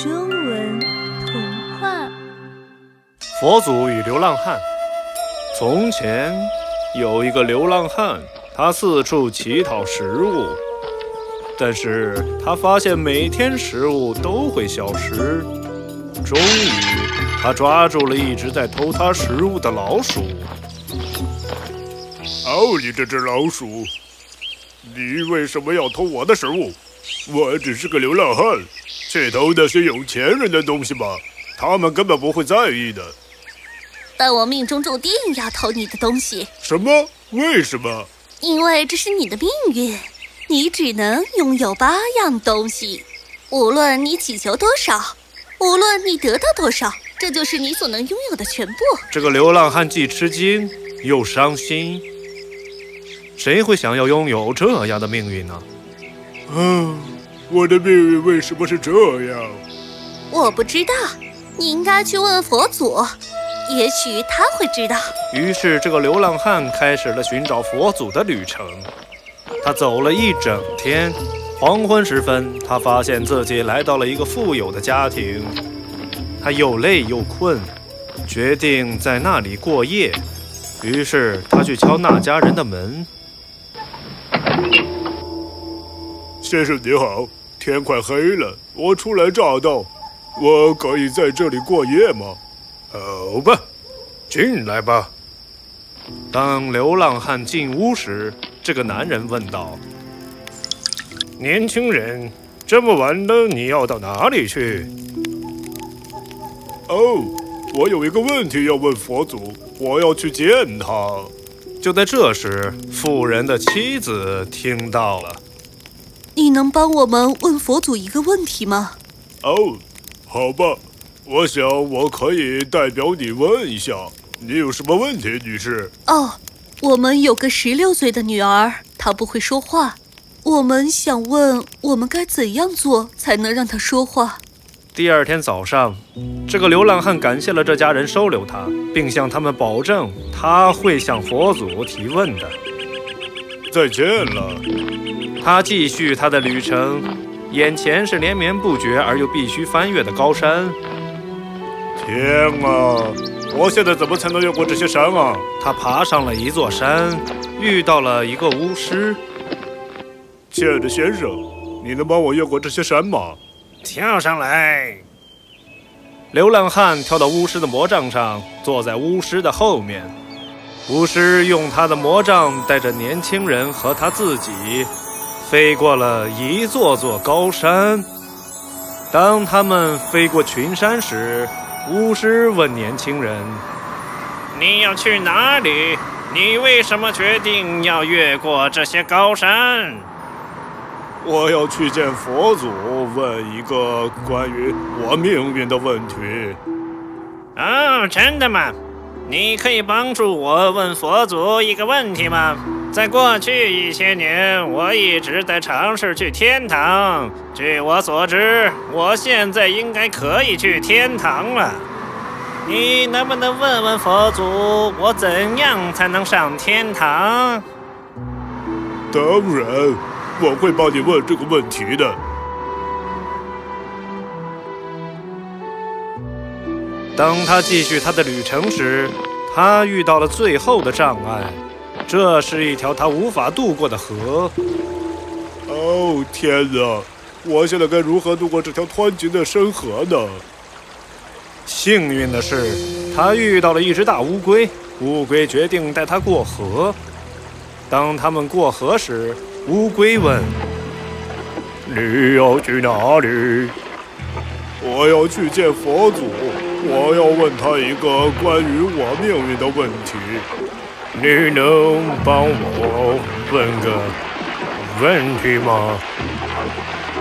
中文童话：佛祖与流浪汉。从前有一个流浪汉，他四处乞讨食物，但是他发现每天食物都会消失。终于，他抓住了一直在偷他食物的老鼠。哦，你这只老鼠，你为什么要偷我的食物？我只是个流浪汉，去偷那些有钱人的东西吧？他们根本不会在意的。但我命中注定要偷你的东西。什么？为什么？因为这是你的命运，你只能拥有八样东西，无论你祈求多少，无论你得到多少，这就是你所能拥有的全部。这个流浪汉既吃惊又伤心。谁会想要拥有这样的命运呢？啊，我的命运为什么是这样？我不知道，你应该去问佛祖，也许他会知道。于是，这个流浪汉开始了寻找佛祖的旅程。他走了一整天，黄昏时分，他发现自己来到了一个富有的家庭。他又累又困，决定在那里过夜。于是，他去敲那家人的门。先生你好，天快黑了，我初来乍到，我可以在这里过夜吗？好吧，进来吧。当流浪汉进屋时，这个男人问道：“年轻人，这么晚了，你要到哪里去？”哦，我有一个问题要问佛祖，我要去见他。就在这时，富人的妻子听到了。你能帮我们问佛祖一个问题吗？哦，好吧，我想我可以代表你问一下，你有什么问题，女士？哦，我们有个十六岁的女儿，她不会说话，我们想问，我们该怎样做才能让她说话？第二天早上，这个流浪汉感谢了这家人收留他，并向他们保证他会向佛祖提问的。再见了。他继续他的旅程，眼前是连绵不绝而又必须翻越的高山。天啊！我现在怎么才能越过这些山啊？他爬上了一座山，遇到了一个巫师。亲爱的先生，你能帮我越过这些山吗？跳上来！流浪汉跳到巫师的魔杖上，坐在巫师的后面。巫师用他的魔杖带着年轻人和他自己。飞过了一座座高山。当他们飞过群山时，巫师问年轻人：“你要去哪里？你为什么决定要越过这些高山？”“我要去见佛祖，问一个关于我命运的问题。”“哦，真的吗？你可以帮助我问佛祖一个问题吗？”在过去一千年，我一直在尝试去天堂。据我所知，我现在应该可以去天堂了。你能不能问问佛祖，我怎样才能上天堂？当然，我会帮你问这个问题的。当他继续他的旅程时，他遇到了最后的障碍。这是一条他无法渡过的河。哦天哪！我现在该如何渡过这条湍急的深河呢？幸运的是，他遇到了一只大乌龟。乌龟决定带他过河。当他们过河时，乌龟问：“你要去哪里？”“我要去见佛祖，我要问他一个关于我命运的问题。”你能帮我问个问题吗？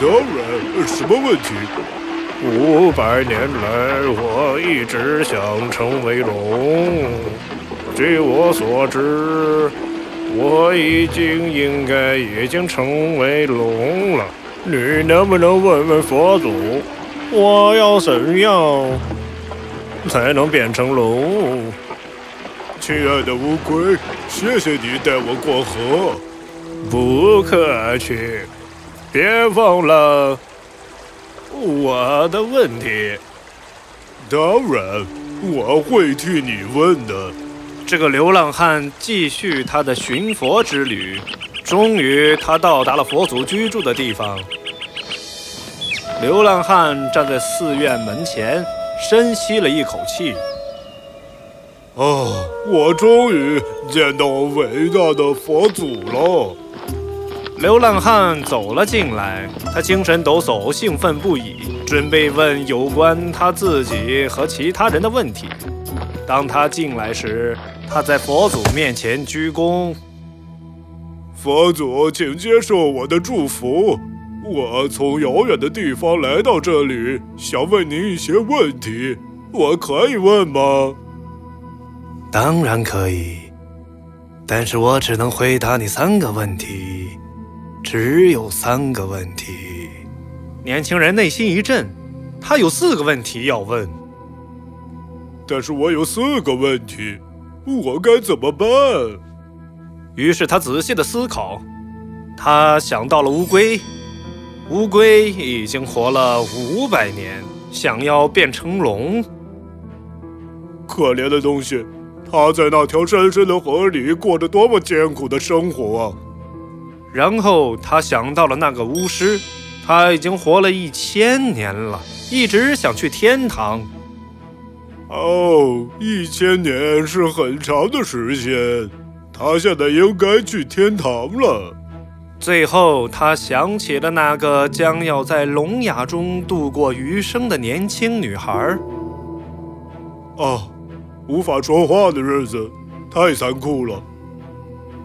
当然，什么问题？五百年来，我一直想成为龙。据我所知，我已经应该已经成为龙了。你能不能问问佛祖，我要怎样才能变成龙？亲爱的乌龟，谢谢你带我过河。不客气，别忘了，我的问题。当然，我会替你问的。这个流浪汉继续他的寻佛之旅，终于他到达了佛祖居住的地方。流浪汉站在寺院门前，深吸了一口气。哦，我终于见到伟大的佛祖了！流浪汉走了进来，他精神抖擞，兴奋不已，准备问有关他自己和其他人的问题。当他进来时，他在佛祖面前鞠躬：“佛祖，请接受我的祝福。我从遥远的地方来到这里，想问您一些问题，我可以问吗？”当然可以，但是我只能回答你三个问题，只有三个问题。年轻人内心一震，他有四个问题要问，但是我有四个问题，我该怎么办？于是他仔细的思考，他想到了乌龟，乌龟已经活了五百年，想要变成龙，可怜的东西。它在那条深深的河里过着多么艰苦的生活啊！然后他想到了那个巫师，他已经活了一千年了，一直想去天堂。哦，一千年是很长的时间，他现在应该去天堂了。最后，他想起了那个将要在聋哑中度过余生的年轻女孩。哦。无法说话的日子太残酷了。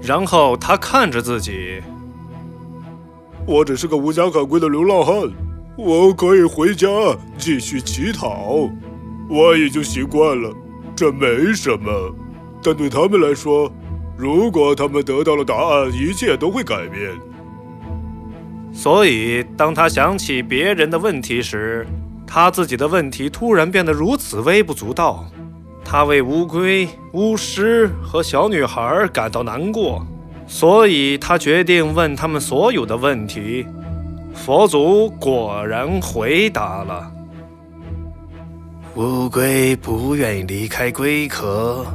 然后他看着自己，我只是个无家可归的流浪汉，我可以回家继续乞讨。我已经习惯了，这没什么。但对他们来说，如果他们得到了答案，一切都会改变。所以，当他想起别人的问题时，他自己的问题突然变得如此微不足道。他为乌龟、巫师和小女孩感到难过，所以他决定问他们所有的问题。佛祖果然回答了：乌龟不愿意离开龟壳，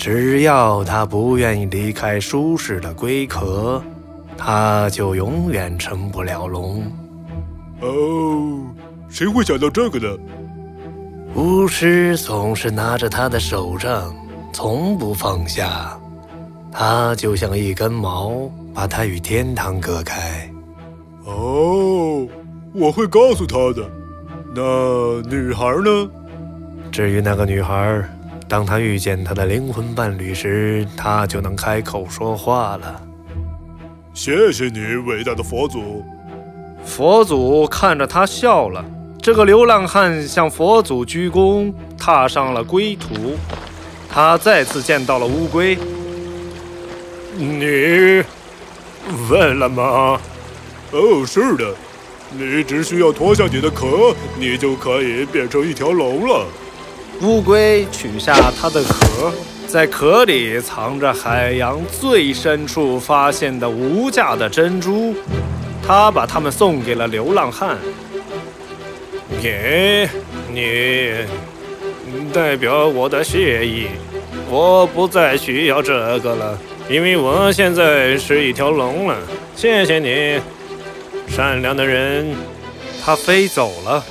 只要他不愿意离开舒适的龟壳，他就永远成不了龙。哦，谁会想到这个呢？巫师总是拿着他的手杖，从不放下。他就像一根毛，把他与天堂隔开。哦，我会告诉他的。那女孩呢？至于那个女孩，当他遇见他的灵魂伴侣时，他就能开口说话了。谢谢你，伟大的佛祖。佛祖看着他笑了。这个流浪汉向佛祖鞠躬，踏上了归途。他再次见到了乌龟。你问了吗？哦，是的。你只需要脱下你的壳，你就可以变成一条龙了。乌龟取下它的壳，在壳里藏着海洋最深处发现的无价的珍珠。它把它们送给了流浪汉。给你代表我的谢意，我不再需要这个了，因为我现在是一条龙了。谢谢你，善良的人。他飞走了。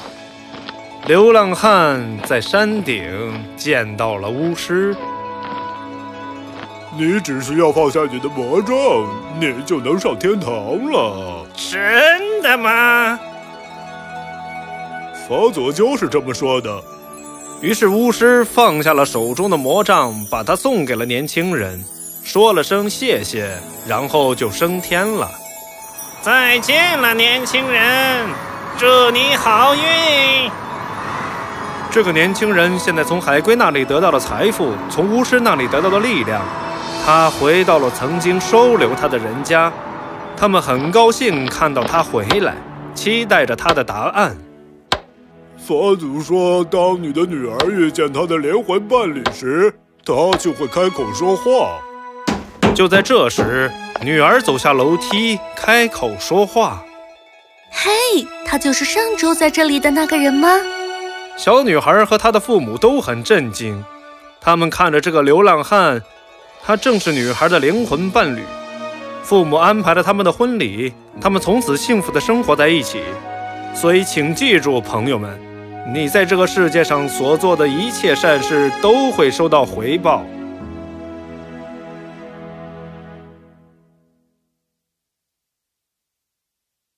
流浪汉在山顶见到了巫师。你只需要放下你的魔杖，你就能上天堂了。真的吗？法佐就是这么说的。于是巫师放下了手中的魔杖，把它送给了年轻人，说了声谢谢，然后就升天了。再见了，年轻人，祝你好运。这个年轻人现在从海龟那里得到了财富，从巫师那里得到了力量。他回到了曾经收留他的人家，他们很高兴看到他回来，期待着他的答案。佛祖说：“当你的女儿遇见她的灵魂伴侣时，她就会开口说话。”就在这时，女儿走下楼梯，开口说话：“嘿，他就是上周在这里的那个人吗？小女孩和她的父母都很震惊，他们看着这个流浪汉，他正是女孩的灵魂伴侣。父母安排了他们的婚礼，他们从此幸福的生活在一起。所以，请记住，朋友们，你在这个世界上所做的一切善事都会收到回报。